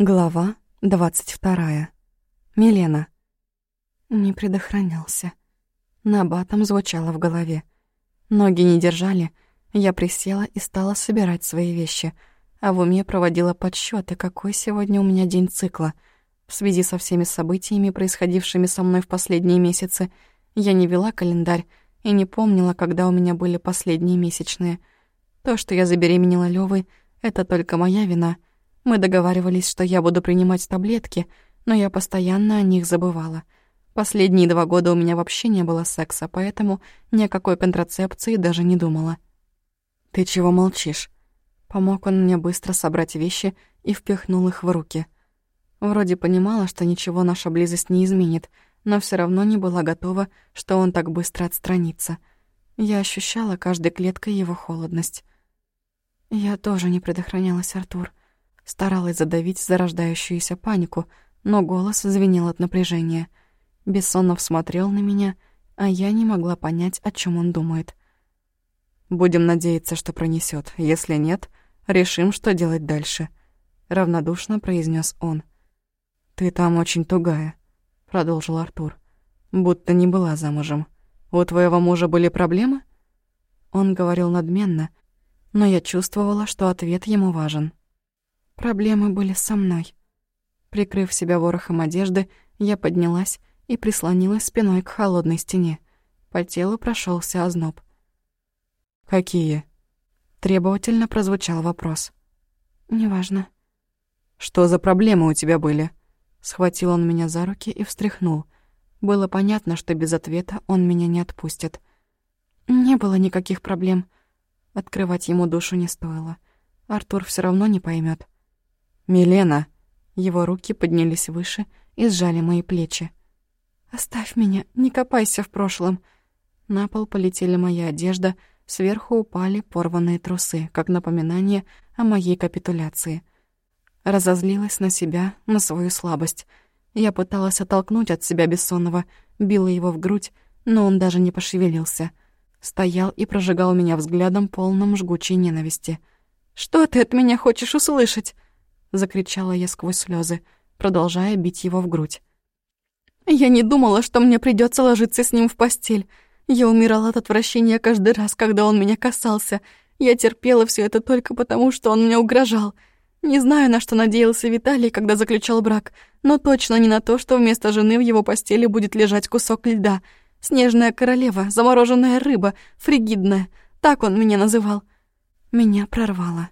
Глава двадцать вторая. Милена. Не предохранялся. Набатом звучало в голове. Ноги не держали. Я присела и стала собирать свои вещи, а в уме проводила подсчёты, какой сегодня у меня день цикла. В связи со всеми событиями, происходившими со мной в последние месяцы, я не вела календарь и не помнила, когда у меня были последние месячные. То, что я забеременела Лёвой, это только моя вина — мы договаривались, что я буду принимать таблетки, но я постоянно о них забывала. Последние два года у меня вообще не было секса, поэтому ни о какой контрацепции даже не думала. «Ты чего молчишь?» Помог он мне быстро собрать вещи и впихнул их в руки. Вроде понимала, что ничего наша близость не изменит, но все равно не была готова, что он так быстро отстранится. Я ощущала каждой клеткой его холодность. Я тоже не предохранялась, Артур. Старалась задавить зарождающуюся панику, но голос звенел от напряжения. Бессонов смотрел на меня, а я не могла понять, о чем он думает. «Будем надеяться, что пронесет. Если нет, решим, что делать дальше», — равнодушно произнес он. «Ты там очень тугая», — продолжил Артур. «Будто не была замужем. У твоего мужа были проблемы?» Он говорил надменно, но я чувствовала, что ответ ему важен. Проблемы были со мной. Прикрыв себя ворохом одежды, я поднялась и прислонилась спиной к холодной стене. По телу прошелся озноб. «Какие?» Требовательно прозвучал вопрос. «Неважно». «Что за проблемы у тебя были?» Схватил он меня за руки и встряхнул. Было понятно, что без ответа он меня не отпустит. Не было никаких проблем. Открывать ему душу не стоило. Артур все равно не поймет. «Милена!» Его руки поднялись выше и сжали мои плечи. «Оставь меня, не копайся в прошлом!» На пол полетели моя одежда, сверху упали порванные трусы, как напоминание о моей капитуляции. Разозлилась на себя, на свою слабость. Я пыталась оттолкнуть от себя бессонного, била его в грудь, но он даже не пошевелился. Стоял и прожигал меня взглядом, полным жгучей ненависти. «Что ты от меня хочешь услышать?» — закричала я сквозь слезы, продолжая бить его в грудь. «Я не думала, что мне придется ложиться с ним в постель. Я умирала от отвращения каждый раз, когда он меня касался. Я терпела все это только потому, что он мне угрожал. Не знаю, на что надеялся Виталий, когда заключал брак, но точно не на то, что вместо жены в его постели будет лежать кусок льда. Снежная королева, замороженная рыба, фригидная. Так он меня называл. Меня прорвало.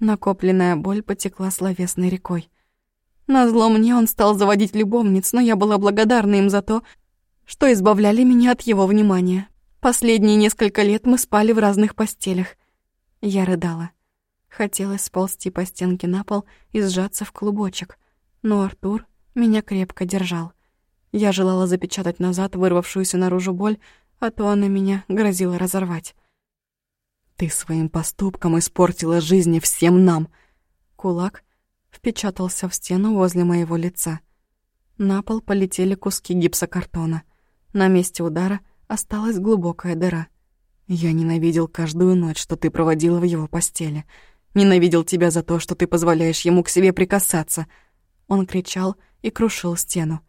Накопленная боль потекла словесной рекой. Назло мне он стал заводить любовниц, но я была благодарна им за то, что избавляли меня от его внимания. Последние несколько лет мы спали в разных постелях. Я рыдала. Хотелось сползти по стенке на пол и сжаться в клубочек, но Артур меня крепко держал. Я желала запечатать назад вырвавшуюся наружу боль, а то она меня грозила разорвать. Ты своим поступком испортила жизни всем нам. Кулак впечатался в стену возле моего лица. На пол полетели куски гипсокартона. На месте удара осталась глубокая дыра. Я ненавидел каждую ночь, что ты проводила в его постели. Ненавидел тебя за то, что ты позволяешь ему к себе прикасаться. Он кричал и крушил стену.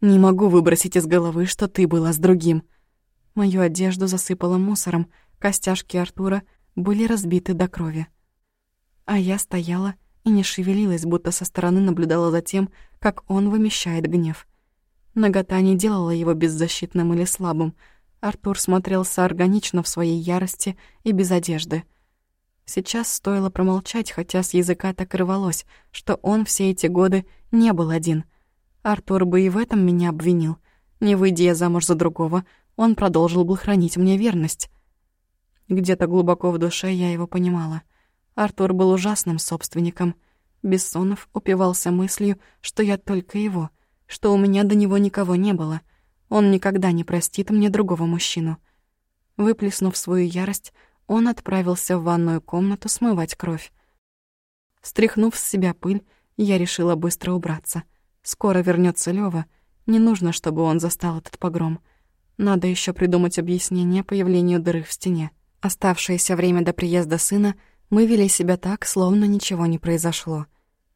Не могу выбросить из головы, что ты была с другим. Мою одежду засыпало мусором, Костяшки Артура были разбиты до крови. А я стояла и не шевелилась, будто со стороны наблюдала за тем, как он вымещает гнев. Нагота не делала его беззащитным или слабым. Артур смотрелся органично в своей ярости и без одежды. Сейчас стоило промолчать, хотя с языка так рвалось, что он все эти годы не был один. Артур бы и в этом меня обвинил. Не выйдя замуж за другого, он продолжил бы хранить мне верность. Где-то глубоко в душе я его понимала. Артур был ужасным собственником. Бессонов упивался мыслью, что я только его, что у меня до него никого не было. Он никогда не простит мне другого мужчину. Выплеснув свою ярость, он отправился в ванную комнату смывать кровь. Стряхнув с себя пыль, я решила быстро убраться. Скоро вернется Лёва. Не нужно, чтобы он застал этот погром. Надо еще придумать объяснение появлению дыры в стене. Оставшееся время до приезда сына мы вели себя так, словно ничего не произошло.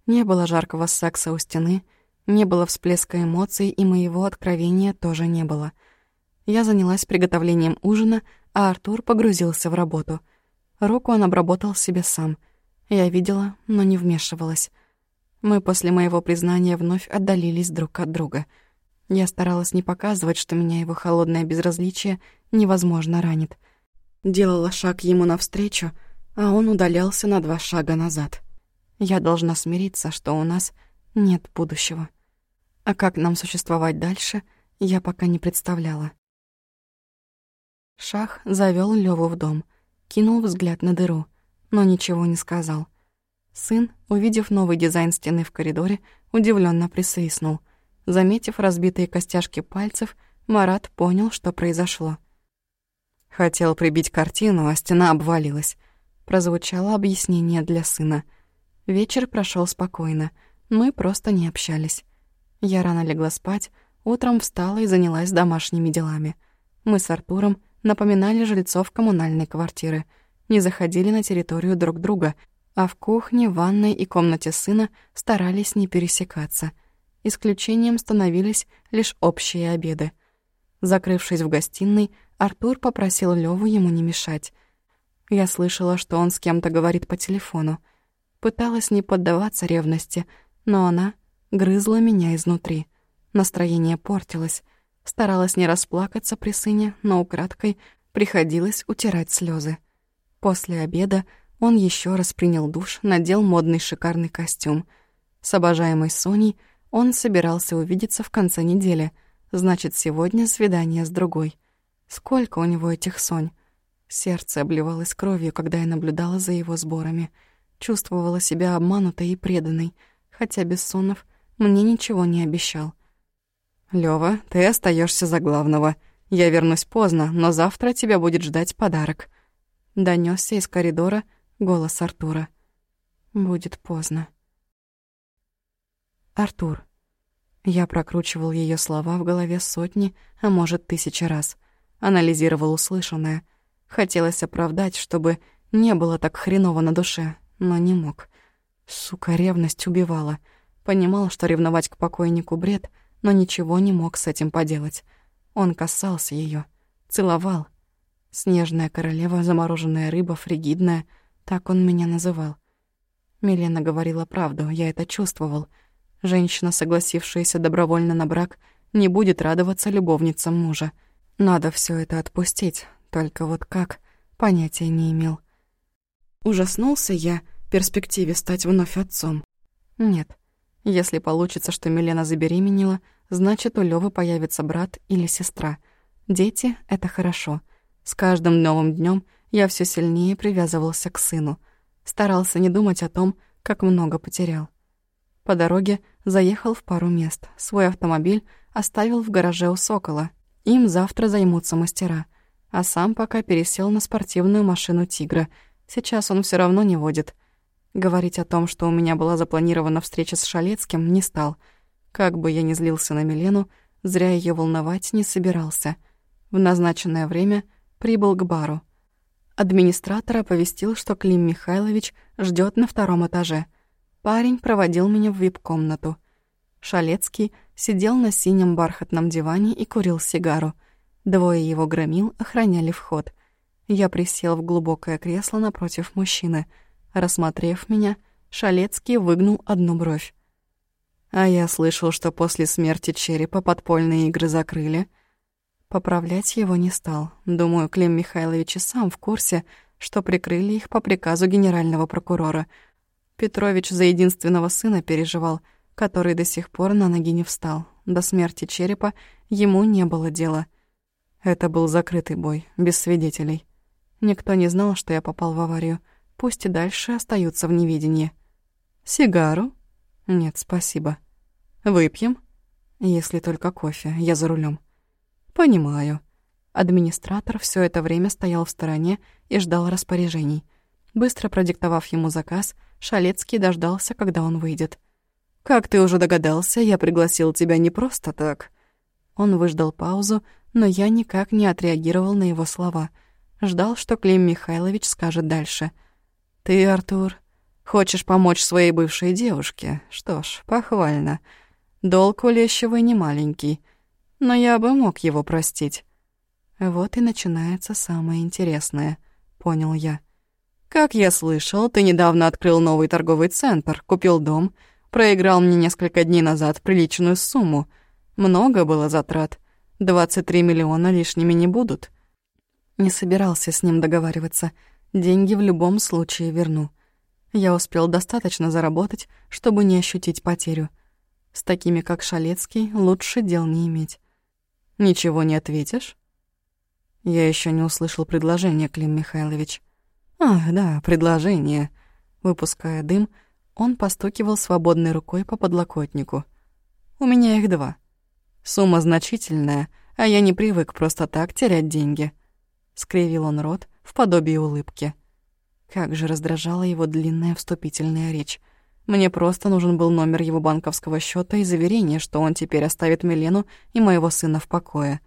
Не было жаркого секса у стены, не было всплеска эмоций, и моего откровения тоже не было. Я занялась приготовлением ужина, а Артур погрузился в работу. Руку он обработал себе сам. Я видела, но не вмешивалась. Мы после моего признания вновь отдалились друг от друга. Я старалась не показывать, что меня его холодное безразличие невозможно ранит. Делала шаг ему навстречу, а он удалялся на два шага назад. Я должна смириться, что у нас нет будущего. А как нам существовать дальше, я пока не представляла. Шах завёл Лёву в дом, кинул взгляд на дыру, но ничего не сказал. Сын, увидев новый дизайн стены в коридоре, удивлённо присвистнул. Заметив разбитые костяшки пальцев, Марат понял, что произошло. Хотел прибить картину, а стена обвалилась. Прозвучало объяснение для сына. Вечер прошёл спокойно. Мы просто не общались. Я рано легла спать, утром встала и занялась домашними делами. Мы с Артуром напоминали жильцов коммунальной квартиры, не заходили на территорию друг друга, а в кухне, ванной и комнате сына старались не пересекаться. Исключением становились лишь общие обеды. Закрывшись в гостиной, Артур попросил Лёву ему не мешать. Я слышала, что он с кем-то говорит по телефону. Пыталась не поддаваться ревности, но она грызла меня изнутри. Настроение портилось. Старалась не расплакаться при сыне, но украдкой приходилось утирать слезы. После обеда он еще раз принял душ, надел модный шикарный костюм. С обожаемой Соней он собирался увидеться в конце недели. Значит, сегодня свидание с другой. Сколько у него этих Сонь? Сердце обливалось кровью, когда я наблюдала за его сборами. Чувствовала себя обманутой и преданной, хотя Бессонов мне ничего не обещал. «Лёва, ты остаешься за главного. Я вернусь поздно, но завтра тебя будет ждать подарок». Донёсся из коридора голос Артура. «Будет поздно». «Артур». Я прокручивал её слова в голове сотни, а может, тысячи раз. Анализировал услышанное. Хотелось оправдать, чтобы не было так хреново на душе, но не мог. Сука, ревность убивала — Понимал, что ревновать к покойнику бред, но ничего не мог с этим поделать. Он касался ее, целовал. Снежная королева, замороженная рыба, фригидная, так он меня называл. Милена говорила правду, я это чувствовал. Женщина, согласившаяся добровольно на брак, не будет радоваться любовницам мужа. Надо все это отпустить, только вот как, понятия не имел. Ужаснулся я перспективе стать вновь отцом. Нет, если получится, что Милена забеременела, значит, у Лёвы появится брат или сестра. Дети — это хорошо. С каждым новым днем я все сильнее привязывался к сыну. Старался не думать о том, как много потерял. По дороге заехал в пару мест. Свой автомобиль оставил в гараже у «Сокола». Им завтра займутся мастера. А сам пока пересел на спортивную машину «Тигра». Сейчас он все равно не водит — Говорить о том, что у меня была запланирована встреча с Шалецким, не стал. Как бы я ни злился на Милену, зря ее волновать не собирался. В назначенное время прибыл к бару. Администратор оповестил, что Клим Михайлович ждет на втором этаже. Парень проводил меня в вип-комнату. Шалецкий сидел на синем бархатном диване и курил сигару. Двое его громил охраняли вход. Я присел в глубокое кресло напротив мужчины — Рассмотрев меня, Шалецкий выгнул одну бровь. А я слышал, что после смерти черепа подпольные игры закрыли. Поправлять его не стал. Думаю, Клим Михайлович и сам в курсе, что прикрыли их по приказу генерального прокурора. Петрович за единственного сына переживал, который до сих пор на ноги не встал. До смерти черепа ему не было дела. Это был закрытый бой, без свидетелей. Никто не знал, что я попал в аварию пусть и дальше остаются в неведении. Сигару? Нет, спасибо. Выпьем? Если только кофе, я за рулем. Понимаю. Администратор все это время стоял в стороне и ждал распоряжений. Быстро продиктовав ему заказ, Шалецкий дождался, когда он выйдет. «Как ты уже догадался, я пригласил тебя не просто так». Он выждал паузу, но я никак не отреагировал на его слова. Ждал, что Клим Михайлович скажет дальше — «Ты, Артур, Хочешь помочь своей бывшей девушке? Что ж, похвально. Долг у Лещевой не маленький, но я бы мог его простить. Вот и начинается самое интересное, понял я. Как я слышал, ты недавно открыл новый торговый центр, купил дом, проиграл мне несколько дней назад приличную сумму. Много было затрат. 23 миллиона лишними не будут. Не собирался с ним договариваться. Деньги в любом случае верну. Я успел достаточно заработать, чтобы не ощутить потерю. С такими, как Шалецкий, лучше дел не иметь. Ничего не ответишь? Я еще не услышал предложения, Клим Михайлович. Ах, да, предложение. Выпуская дым, он постукивал свободной рукой по подлокотнику. У меня их два. Сумма значительная, а я не привык просто так терять деньги. Скривил он рот в подобии улыбки. Как же раздражала его длинная вступительная речь. Мне просто нужен был номер его банковского счета и заверение, что он теперь оставит Милену и моего сына в покое.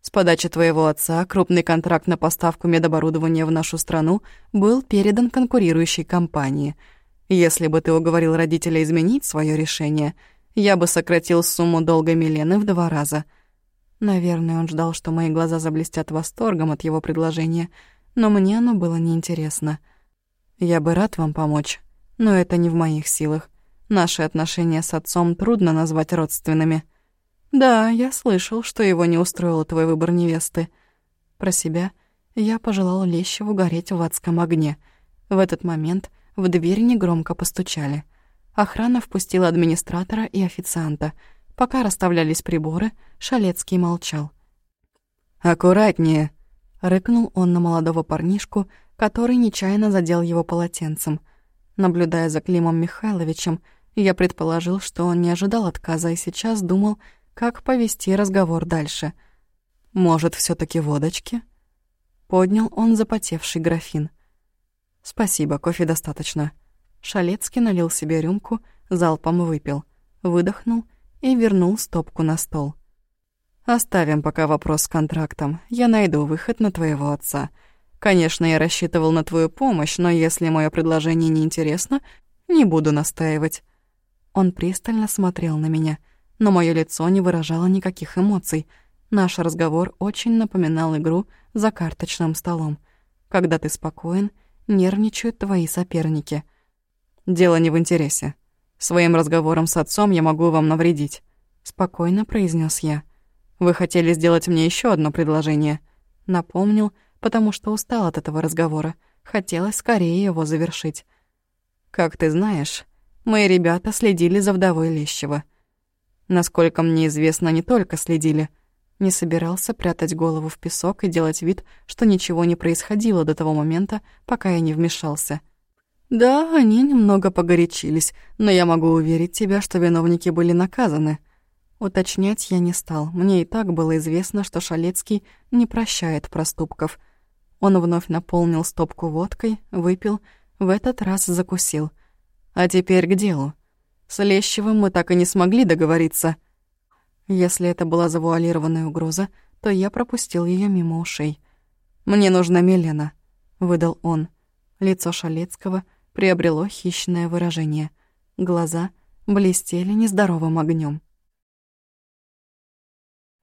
С подачи твоего отца крупный контракт на поставку медоборудования в нашу страну был передан конкурирующей компании. Если бы ты уговорил родителя изменить свое решение, я бы сократил сумму долга Милены в два раза. Наверное, он ждал, что мои глаза заблестят восторгом от его предложения, но мне оно было неинтересно. Я бы рад вам помочь, но это не в моих силах. Наши отношения с отцом трудно назвать родственными. Да, я слышал, что его не устроил твой выбор невесты. Про себя я пожелал Лещеву гореть в адском огне. В этот момент в дверь негромко постучали. Охрана впустила администратора и официанта. Пока расставлялись приборы, Шалецкий молчал. «Аккуратнее!» — рыкнул он на молодого парнишку, который нечаянно задел его полотенцем. Наблюдая за Климом Михайловичем, я предположил, что он не ожидал отказа и сейчас думал, как повести разговор дальше. «Может, все таки водочки?» Поднял он запотевший графин. «Спасибо, кофе достаточно». Шалецкий налил себе рюмку, залпом выпил, выдохнул и вернул стопку на стол. «Оставим пока вопрос с контрактом. Я найду выход на твоего отца. Конечно, я рассчитывал на твою помощь, но если мое предложение не интересно, не буду настаивать». Он пристально смотрел на меня, но мое лицо не выражало никаких эмоций. Наш разговор очень напоминал игру за карточным столом. Когда ты спокоен, нервничают твои соперники. Дело не в интересе. Своим разговором с отцом я могу вам навредить. Спокойно произнес я. Вы хотели сделать мне еще одно предложение. Напомнил, потому что устал от этого разговора. Хотелось скорее его завершить. Как ты знаешь, мои ребята следили за вдовой Лещева. Насколько мне известно, не только следили. Не собирался прятать голову в песок и делать вид, что ничего не происходило до того момента, пока я не вмешался. Да, они немного погорячились, но я могу уверить тебя, что виновники были наказаны. Уточнять я не стал. Мне и так было известно, что Шалецкий не прощает проступков. Он вновь наполнил стопку водкой, выпил, в этот раз закусил. А теперь к делу. С Лещевым мы так и не смогли договориться. Если это была завуалированная угроза, то я пропустил ее мимо ушей. «Мне нужна Милена», — выдал он. Лицо Шалецкого приобрело хищное выражение. Глаза блестели нездоровым огнем.